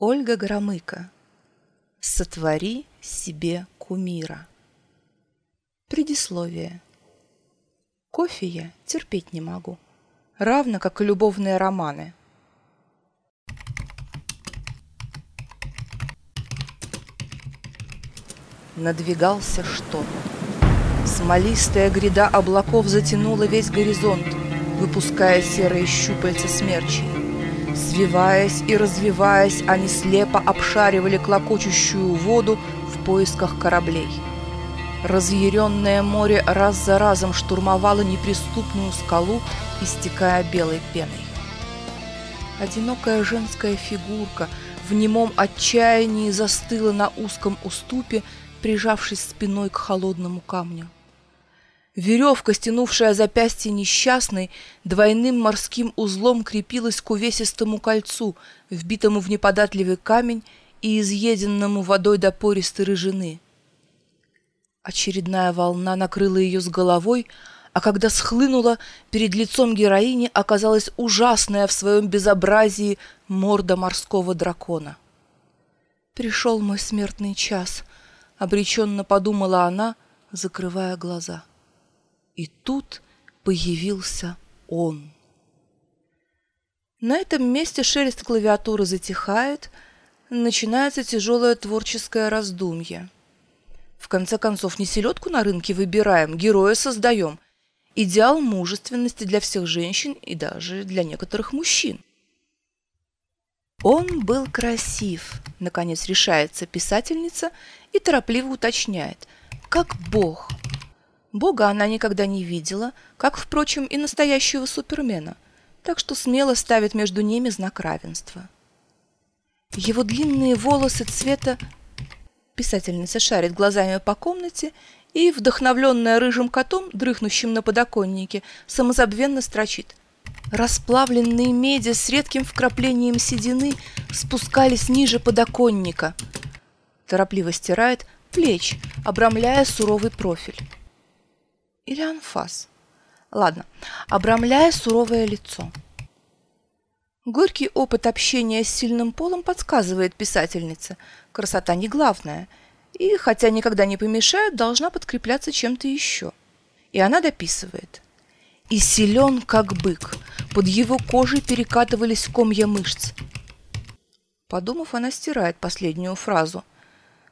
Ольга Громыко. Сотвори себе кумира. Предисловие. Кофе я терпеть не могу, равно как и любовные романы. Надвигался шторм. Смолистая гряда облаков затянула весь горизонт, выпуская серые щупальца смерчей. Свиваясь и развиваясь, они слепо обшаривали клокочущую воду в поисках кораблей. Разъяренное море раз за разом штурмовало неприступную скалу, истекая белой пеной. Одинокая женская фигурка в немом отчаянии застыла на узком уступе, прижавшись спиной к холодному камню. Веревка, стянувшая запястье несчастной, двойным морским узлом крепилась к увесистому кольцу, вбитому в неподатливый камень и изъеденному водой до пористой рыжины. Очередная волна накрыла ее с головой, а когда схлынула, перед лицом героини оказалась ужасная в своем безобразии морда морского дракона. «Пришел мой смертный час», — обреченно подумала она, закрывая глаза. — и тут появился он. На этом месте шелест клавиатуры затихает, начинается тяжелое творческое раздумье. В конце концов, не селедку на рынке выбираем, героя создаем. Идеал мужественности для всех женщин и даже для некоторых мужчин. Он был красив, наконец решается писательница и торопливо уточняет, как бог – Бога она никогда не видела, как, впрочем, и настоящего супермена, так что смело ставит между ними знак равенства. Его длинные волосы цвета... Писательница шарит глазами по комнате и, вдохновленная рыжим котом, дрыхнущим на подоконнике, самозабвенно строчит. Расплавленные меди с редким вкраплением седины спускались ниже подоконника. Торопливо стирает плеч, обрамляя суровый профиль или анфас. Ладно, обрамляя суровое лицо. Горький опыт общения с сильным полом подсказывает писательнице. Красота не главная. И, хотя никогда не помешает, должна подкрепляться чем-то еще. И она дописывает. И силен, как бык. Под его кожей перекатывались комья мышц. Подумав, она стирает последнюю фразу.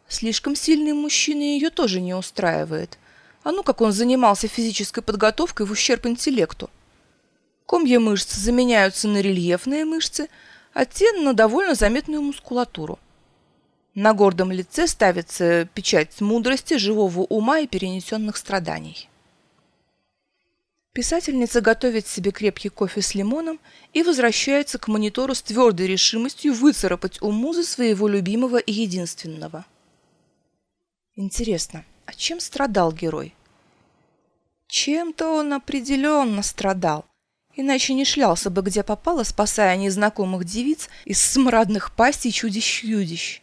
Слишком сильный мужчина ее тоже не устраивает. А ну, как он занимался физической подготовкой в ущерб интеллекту. Комья мышц заменяются на рельефные мышцы, а те на довольно заметную мускулатуру. На гордом лице ставится печать мудрости, живого ума и перенесенных страданий. Писательница готовит себе крепкий кофе с лимоном и возвращается к монитору с твердой решимостью выцарапать у музы своего любимого и единственного. Интересно, а чем страдал герой? Чем-то он определенно страдал. Иначе не шлялся бы где попало, спасая незнакомых девиц из смрадных пастей чудищ-юдищ.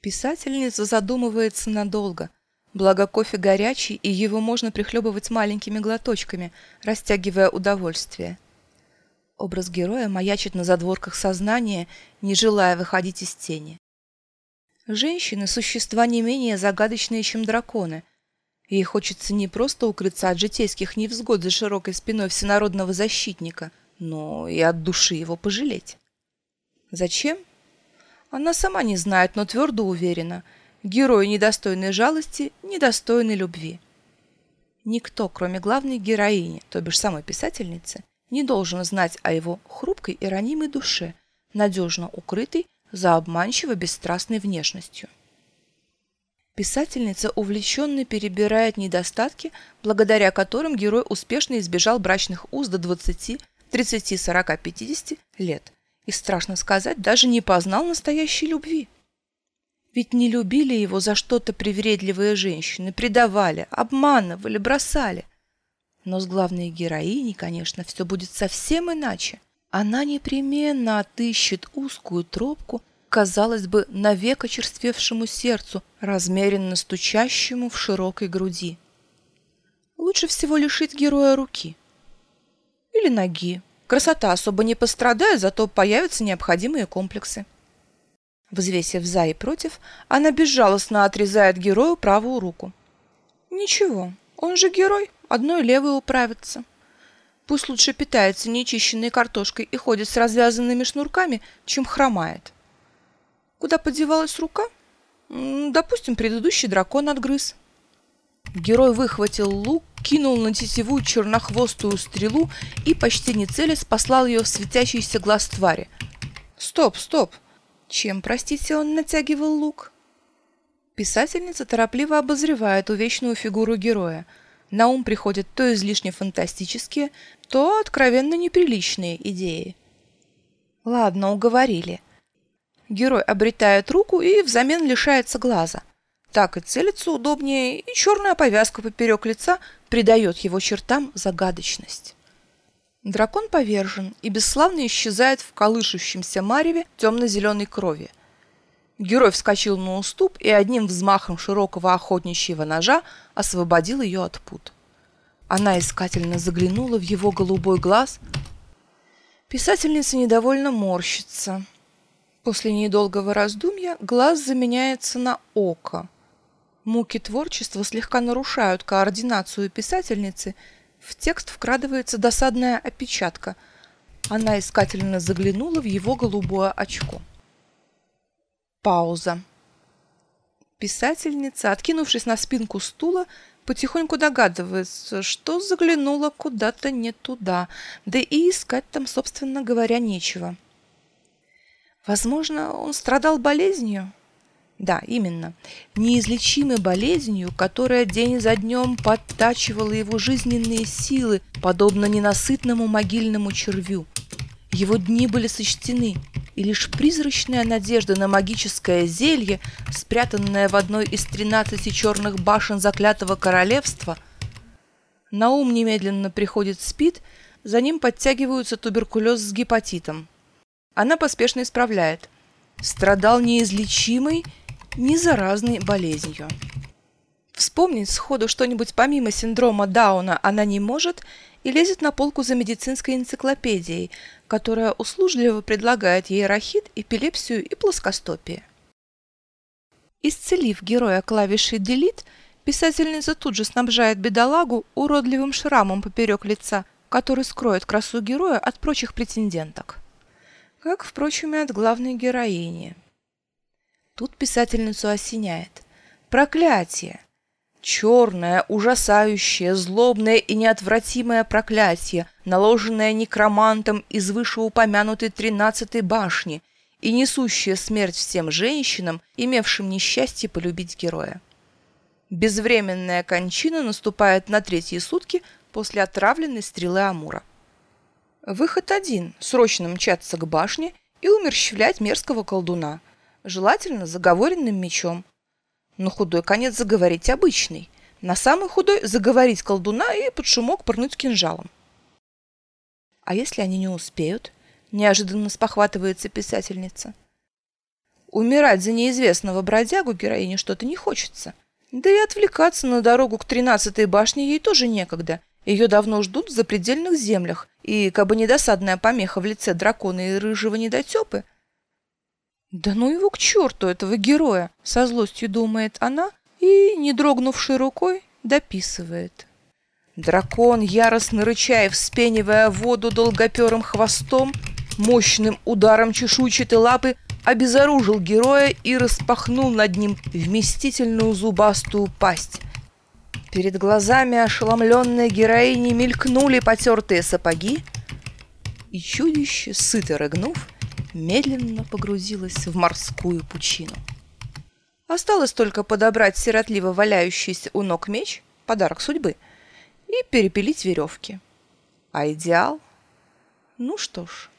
Писательница задумывается надолго. Благо кофе горячий, и его можно прихлебывать маленькими глоточками, растягивая удовольствие. Образ героя маячит на задворках сознания, не желая выходить из тени. Женщины – существа не менее загадочные, чем драконы. Ей хочется не просто укрыться от житейских невзгод за широкой спиной всенародного защитника, но и от души его пожалеть. Зачем? Она сама не знает, но твердо уверена. Герой недостойной жалости, недостойной любви. Никто, кроме главной героини, то бишь самой писательницы, не должен знать о его хрупкой и ранимой душе, надежно укрытой за обманчиво бесстрастной внешностью. Писательница увлеченно перебирает недостатки, благодаря которым герой успешно избежал брачных уз до 20, 30, 40, 50 лет и, страшно сказать, даже не познал настоящей любви. Ведь не любили его за что-то привередливые женщины, предавали, обманывали, бросали. Но с главной героиней, конечно, все будет совсем иначе она непременно отыщет узкую тропку, казалось бы, навек очерствевшему сердцу, размеренно стучащему в широкой груди. Лучше всего лишить героя руки. Или ноги. Красота особо не пострадает, зато появятся необходимые комплексы. Взвесив за и против, она безжалостно отрезает герою правую руку. Ничего, он же герой, одной левой управится. Пусть лучше питается нечищенной картошкой и ходит с развязанными шнурками, чем хромает. Куда подевалась рука? Допустим, предыдущий дракон отгрыз. Герой выхватил лук, кинул на тетиву чернохвостую стрелу и, почти не целясь, послал ее в светящийся глаз твари. Стоп, стоп! Чем, простите, он натягивал лук? Писательница торопливо обозревает увечную фигуру героя. На ум приходят то излишне фантастические, то откровенно неприличные идеи. Ладно, уговорили. Герой обретает руку и взамен лишается глаза. Так и целится удобнее, и черная повязка поперек лица придает его чертам загадочность. Дракон повержен и бесславно исчезает в колышущемся мареве темно-зеленой крови. Герой вскочил на уступ и одним взмахом широкого охотничьего ножа освободил ее от пут. Она искательно заглянула в его голубой глаз. Писательница недовольно морщится. После недолгого раздумья глаз заменяется на око. Муки творчества слегка нарушают координацию писательницы – в текст вкрадывается досадная опечатка. Она искательно заглянула в его голубое очко. Пауза. Писательница, откинувшись на спинку стула, потихоньку догадывается, что заглянула куда-то не туда, да и искать там, собственно говоря, нечего. Возможно, он страдал болезнью? Да, именно. Неизлечимой болезнью, которая день за днем подтачивала его жизненные силы, подобно ненасытному могильному червю. Его дни были сочтены, и лишь призрачная надежда на магическое зелье, спрятанное в одной из тринадцати черных башен заклятого королевства, на ум немедленно приходит спид, за ним подтягиваются туберкулез с гепатитом. Она поспешно исправляет. Страдал неизлечимый не заразной болезнью. Вспомнить сходу что-нибудь помимо синдрома Дауна она не может и лезет на полку за медицинской энциклопедией, которая услужливо предлагает ей рахит, эпилепсию и плоскостопие. Исцелив героя клавишей «Delete», писательница тут же снабжает бедолагу уродливым шрамом поперек лица, который скроет красу героя от прочих претенденток. Как, впрочем, и от главной героини – Тут писательницу осеняет. Проклятие! Черное, ужасающее, злобное и неотвратимое проклятие, наложенное некромантом из вышеупомянутой тринадцатой башни и несущее смерть всем женщинам, имевшим несчастье полюбить героя. Безвременная кончина наступает на третьи сутки после отравленной стрелы Амура. Выход один – срочно мчаться к башне и умерщвлять мерзкого колдуна – желательно заговоренным мечом. Но худой конец заговорить обычный. На самый худой заговорить колдуна и под шумок пырнуть кинжалом. А если они не успеют? Неожиданно спохватывается писательница. Умирать за неизвестного бродягу героине что-то не хочется. Да и отвлекаться на дорогу к тринадцатой башне ей тоже некогда. Ее давно ждут в запредельных землях, и, кабы недосадная помеха в лице дракона и рыжего недотепы, «Да ну его к черту, этого героя!» — со злостью думает она и, не дрогнувшей рукой, дописывает. Дракон, яростно рычая, вспенивая воду долгоперым хвостом, мощным ударом чешуйчатой лапы обезоружил героя и распахнул над ним вместительную зубастую пасть. Перед глазами ошеломленной героини мелькнули потертые сапоги, и чудище, сыто рыгнув, медленно погрузилась в морскую пучину. Осталось только подобрать сиротливо валяющийся у ног меч, подарок судьбы, и перепилить веревки. А идеал? Ну что ж,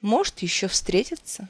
может еще встретиться.